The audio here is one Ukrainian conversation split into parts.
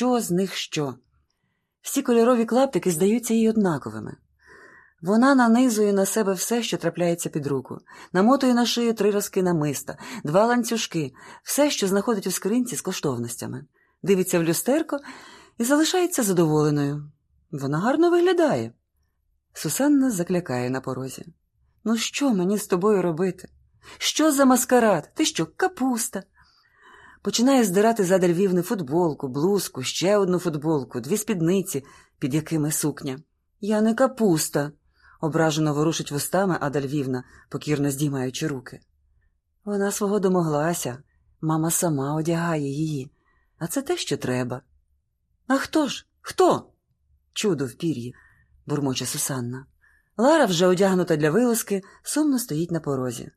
що з них що. Всі кольорові клаптики здаються їй однаковими. Вона нанизує на себе все, що трапляється під руку, намотує на шию три розки намиста, два ланцюжки, все, що знаходить у скринці з коштовностями, дивиться в люстерко і залишається задоволеною. Вона гарно виглядає. Сусанна заклякає на порозі. Ну, що мені з тобою робити? Що за маскарад? Ти що, капуста? Починає здирати за Львівни футболку, блузку, ще одну футболку, дві спідниці, під якими сукня. Я не капуста, ображено ворушить вустами Ада Львівна, покірно здіймаючи руки. Вона свого домоглася, мама сама одягає її, а це те, що треба. А хто ж? Хто? Чудо в пір'ї, бурмоче Сусанна. Лара, вже одягнута для вилазки, сумно стоїть на порозі.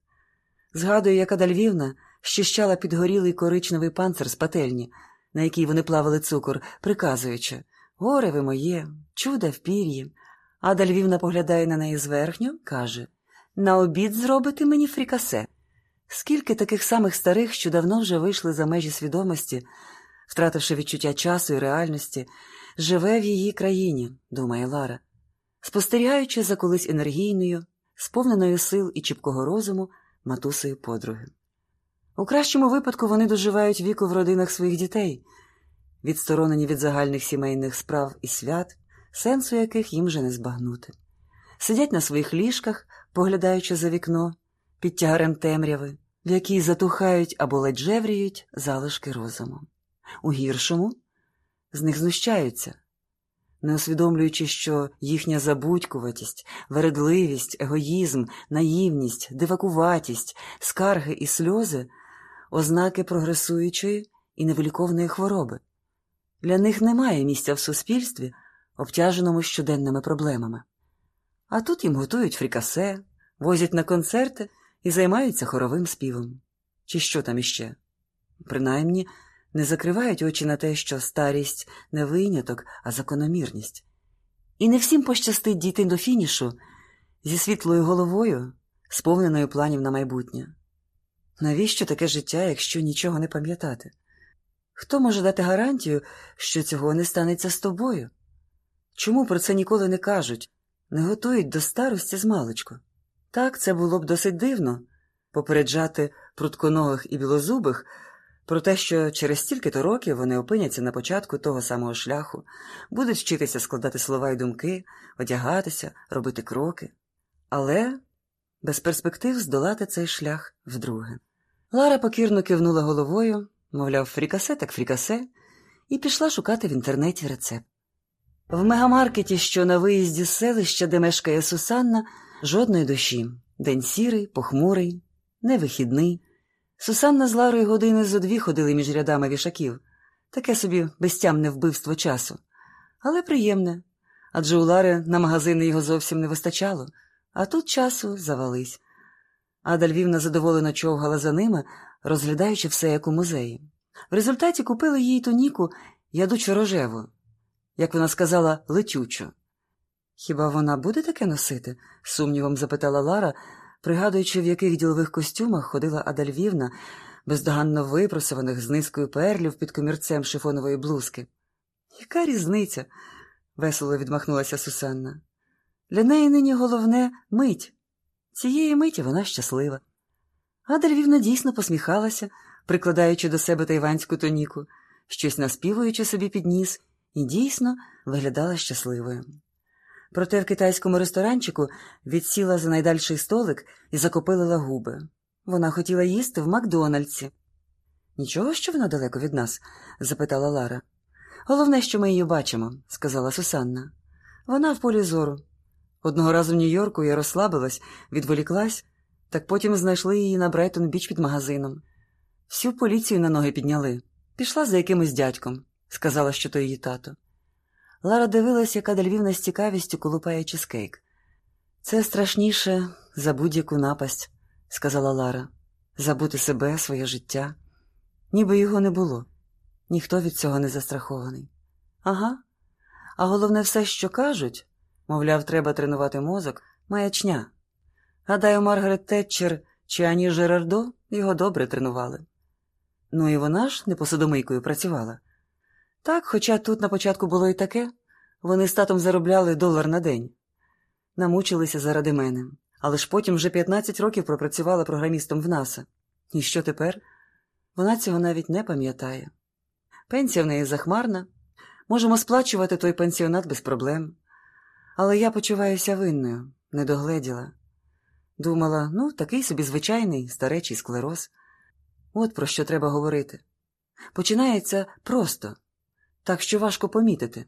Згадує, як Ада Львівна щищала підгорілий коричневий панцир з пательні, на якій вони плавали цукор, приказуючи Горе ви моє, чудо в пір'ї. Ада Львівна поглядає на неї зверхньо, каже На обід зробити мені фрікасе. Скільки таких самих старих, що давно вже вийшли за межі свідомості, втративши відчуття часу і реальності, живе в її країні, думає Лара, спостерігаючи за колись енергійною, сповненою сил і чіпкого розуму матусою подруги. У кращому випадку вони доживають віку в родинах своїх дітей, відсторонені від загальних сімейних справ і свят, сенсу яких їм вже не збагнути. Сидять на своїх ліжках, поглядаючи за вікно, під тягарем темряви, в якій затухають або ледь жевріють залишки розуму. У гіршому з них знущаються, не усвідомлюючи, що їхня забудькуватість, вередливість, егоїзм, наївність, дивакуватість, скарги і сльози ознаки прогресуючої і невиліковної хвороби. Для них немає місця в суспільстві, обтяженому щоденними проблемами. А тут їм готують фрікасе, возять на концерти і займаються хоровим співом. Чи що там іще? Принаймні, не закривають очі на те, що старість не виняток, а закономірність. І не всім пощастить дійти до фінішу зі світлою головою, сповненою планів на майбутнє. Навіщо таке життя, якщо нічого не пам'ятати? Хто може дати гарантію, що цього не станеться з тобою? Чому про це ніколи не кажуть, не готують до старості з маличку? Так, це було б досить дивно попереджати прутконогих і білозубих про те, що через стільки-то років вони опиняться на початку того самого шляху, будуть вчитися складати слова й думки, одягатися, робити кроки, але без перспектив здолати цей шлях вдруге. Лара покірно кивнула головою, мовляв, фрікасе так фрікасе, і пішла шукати в інтернеті рецепт. В мегамаркеті, що на виїзді з селища, де мешкає Сусанна, жодної душі. День сірий, похмурий, невихідний. Сусанна з Ларою години зо дві ходили між рядами вішаків. Таке собі безтямне вбивство часу. Але приємне. Адже у Лари на магазини його зовсім не вистачало, а тут часу завались. Ада Львівна задоволено човгала за ними, розглядаючи все як у музеї. В результаті купили їй туніку ядучо рожеву, як вона сказала, летючу. Хіба вона буде таке носити? сумнівом запитала Лара, пригадуючи, в яких ділових костюмах ходила Ада Львівна, бездоганно випросуваних з низкою перлів під комірцем шифонової блузки. Яка різниця? весело відмахнулася Сусанна. Для неї нині головне мить. Цієї миті вона щаслива. Ада Львівна дійсно посміхалася, прикладаючи до себе тайванську тоніку, щось наспівуючи собі під ніс, і дійсно виглядала щасливою. Проте в китайському ресторанчику відсіла за найдальший столик і закопилила губи. Вона хотіла їсти в Макдональдсі. Нічого, що вона далеко від нас? запитала Лара. Головне, що ми її бачимо, сказала Сусанна. Вона в полі зору. Одного разу в Нью-Йорку я розслабилась, відволіклась, так потім знайшли її на Брайтон біч під магазином. Всю поліцію на ноги підняли. Пішла за якимось дядьком, сказала, що то її тато. Лара дивилась, яка Львівна з цікавістю колупає чизкейк. Це страшніше за будь-яку напасть, сказала Лара. Забути себе, своє життя. Ніби його не було. Ніхто від цього не застрахований. Ага. А головне, все, що кажуть, мовляв, треба тренувати мозок, маячня. Гадаю, Маргарет Тетчер чи Ані Жерардо його добре тренували. Ну і вона ж не посудомийкою працювала. Так, хоча тут на початку було і таке. Вони з татом заробляли долар на день. Намучилися заради мене. Але ж потім вже 15 років пропрацювала програмістом в НАСА. І що тепер? Вона цього навіть не пам'ятає. Пенсія в неї захмарна. Можемо сплачувати той пенсіонат без проблем. Але я почуваюся винною, не догледіла. Думала, ну, такий собі звичайний старечий склероз. От про що треба говорити. Починається просто, так що важко помітити,